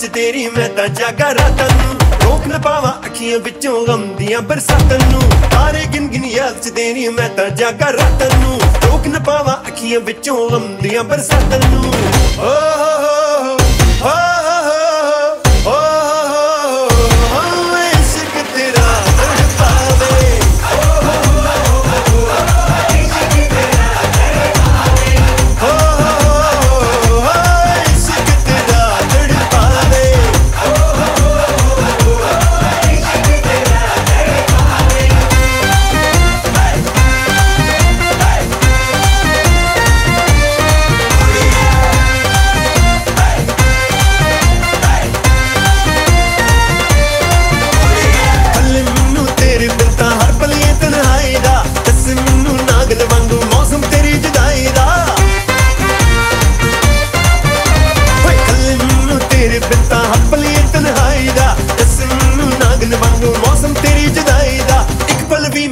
ਤੇਰੀ, ਮੈਂ ਤਾਂ ਜਾਗਾ ਰਾਤਾਂ ਨੂੰ। ਰੋਕ ਨਾ ਪਾਵਾਂ ਅੱਖੀਆਂ ਵਿੱਚੋਂ ਗਮ ਦੀਆਂ ਬਰਸਾਤਾਂ ਨੂੰ। ਤਾਰੇ ਗਿਣ ਗਿਣ ਯਾਦ ਚ ਤੇਰੀ, ਮੈਂ ਤਾਂ ਜਾਗਾ ਰਾਤਾਂ ਨੂੰ। ਰੋਕ ਨਾ ਪਾਵਾਂ ਅੱਖੀਆਂ ਵਿੱਚੋਂ ਗਮ ਦੀਆਂ ਬਰਸਾਤਾਂ ਨੂੰ। ਓ